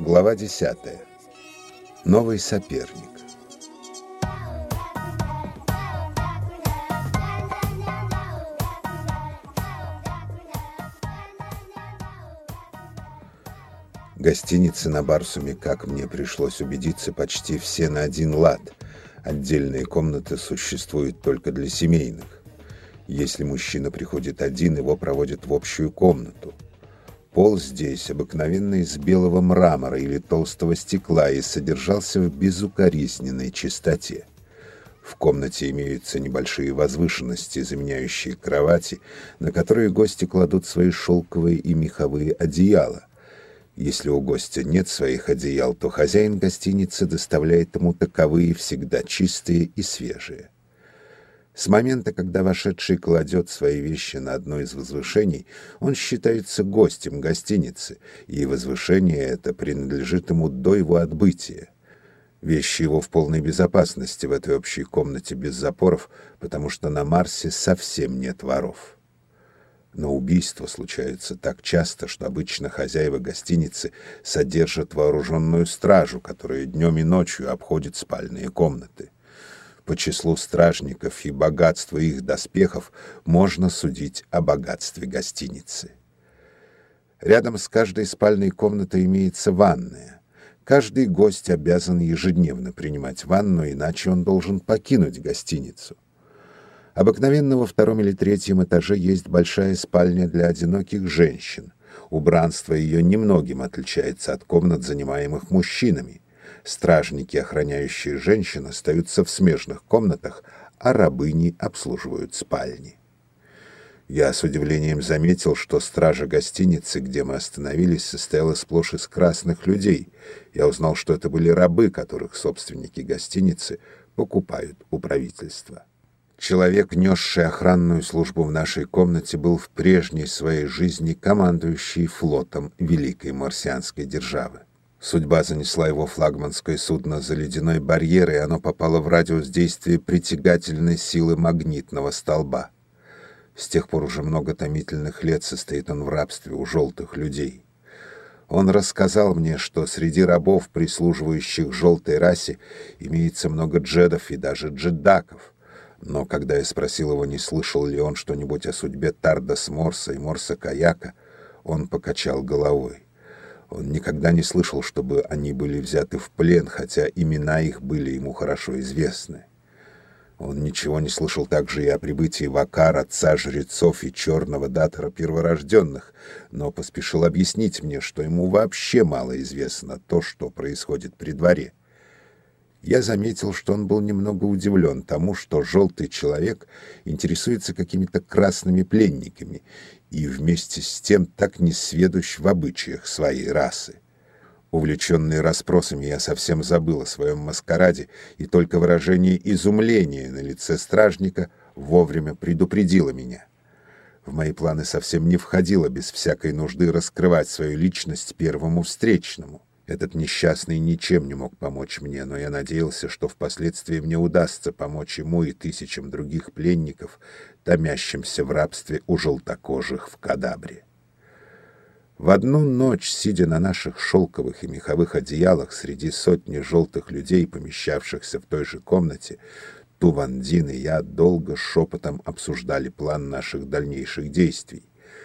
Глава 10. Новый соперник. Гостиницы на Барсуме, как мне пришлось убедиться, почти все на один лад. Отдельные комнаты существуют только для семейных. Если мужчина приходит один, его проводят в общую комнату – Пол здесь обыкновенный из белого мрамора или толстого стекла и содержался в безукоризненной чистоте. В комнате имеются небольшие возвышенности, заменяющие кровати, на которые гости кладут свои шелковые и меховые одеяла. Если у гостя нет своих одеял, то хозяин гостиницы доставляет ему таковые всегда чистые и свежие. С момента, когда вошедший кладет свои вещи на одно из возвышений, он считается гостем гостиницы, и возвышение это принадлежит ему до его отбытия. Вещи его в полной безопасности в этой общей комнате без запоров, потому что на Марсе совсем нет воров. Но убийства случаются так часто, что обычно хозяева гостиницы содержат вооруженную стражу, которая днем и ночью обходит спальные комнаты. По числу стражников и богатству их доспехов можно судить о богатстве гостиницы. Рядом с каждой спальной комнатой имеется ванная. Каждый гость обязан ежедневно принимать ванну, иначе он должен покинуть гостиницу. Обыкновенно во втором или третьем этаже есть большая спальня для одиноких женщин. Убранство ее немногим отличается от комнат, занимаемых мужчинами. Стражники, охраняющие женщин, остаются в смежных комнатах, а рабыни обслуживают спальни. Я с удивлением заметил, что стража гостиницы, где мы остановились, состояла сплошь из красных людей. Я узнал, что это были рабы, которых собственники гостиницы покупают у правительства. Человек, несший охранную службу в нашей комнате, был в прежней своей жизни командующий флотом великой марсианской державы. Судьба занесла его флагманское судно за ледяной барьер, и оно попало в радиус действия притягательной силы магнитного столба. С тех пор уже много томительных лет состоит он в рабстве у желтых людей. Он рассказал мне, что среди рабов, прислуживающих желтой расе, имеется много джедов и даже джедаков. Но когда я спросил его, не слышал ли он что-нибудь о судьбе Тардас Морса и Морса Каяка, он покачал головой. Он никогда не слышал, чтобы они были взяты в плен, хотя имена их были ему хорошо известны. Он ничего не слышал также и о прибытии Вакар, отца жрецов и черного датора перворожденных, но поспешил объяснить мне, что ему вообще мало известно то, что происходит при дворе. Я заметил, что он был немного удивлен тому, что желтый человек интересуется какими-то красными пленниками и вместе с тем так несведущ в обычаях своей расы. Увлеченный расспросами, я совсем забыл о своем маскараде, и только выражение изумления на лице стражника вовремя предупредило меня. В мои планы совсем не входило без всякой нужды раскрывать свою личность первому встречному. Этот несчастный ничем не мог помочь мне, но я надеялся, что впоследствии мне удастся помочь ему и тысячам других пленников, томящимся в рабстве у желтокожих в Кадабре. В одну ночь, сидя на наших шелковых и меховых одеялах среди сотни желтых людей, помещавшихся в той же комнате, Тувандин и я долго шепотом обсуждали план наших дальнейших действий.